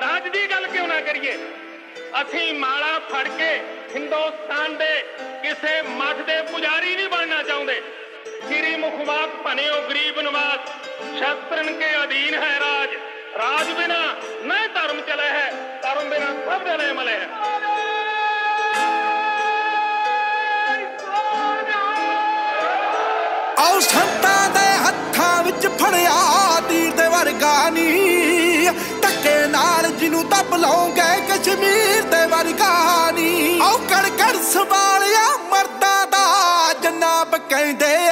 ਰਾਜ ਦੀ ਗੱਲ ਕਿਉਂ ਨਾ ਕਰੀਏ ਅਸੀਂ ਮਾਲਾ ਫੜ ਕੇ ਹਿੰਦੁਸਤਾਨ ਦੇ ਕਿਸੇ ਮੱਠ ਦੇ ਪੁਜਾਰੀ ਨਹੀਂ ਬਣਨਾ ਚਾਹੁੰਦੇ ਸ੍ਰੀ ਮੁਖਵਾਕ ਭਨਿਓ ਗਰੀਬ ਨਿਵਾਸ ਸ਼ਸਤਰਨ ਕੇ ਅਧੀਨ ਹੈ ਰਾਜ ਰਾਜ ਬਿਨਾ ਨਾ ਧਰਮ ਚਲੇ ਹੈ ਧਰਮ ਬਿਨਾ ਸਭ ਜਨੇ ਮਲੇ ਹੈ ਆਉ ਮੈਨੂੰ ਤਾਂ ਬੁਲਾਉਂਗੇ ਕਸ਼ਮੀਰ ਦੇ ਵਰਗਾ ਨਹੀਂ ਔ ਕੜ ਕੜ ਸਵਾਲਿਆ ਮਰਦਾ ਦਾ ਜਨਾਬ ਕਹਿੰਦੇ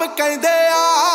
ਰੱਬ ਕਹਿੰਦੇ ਆ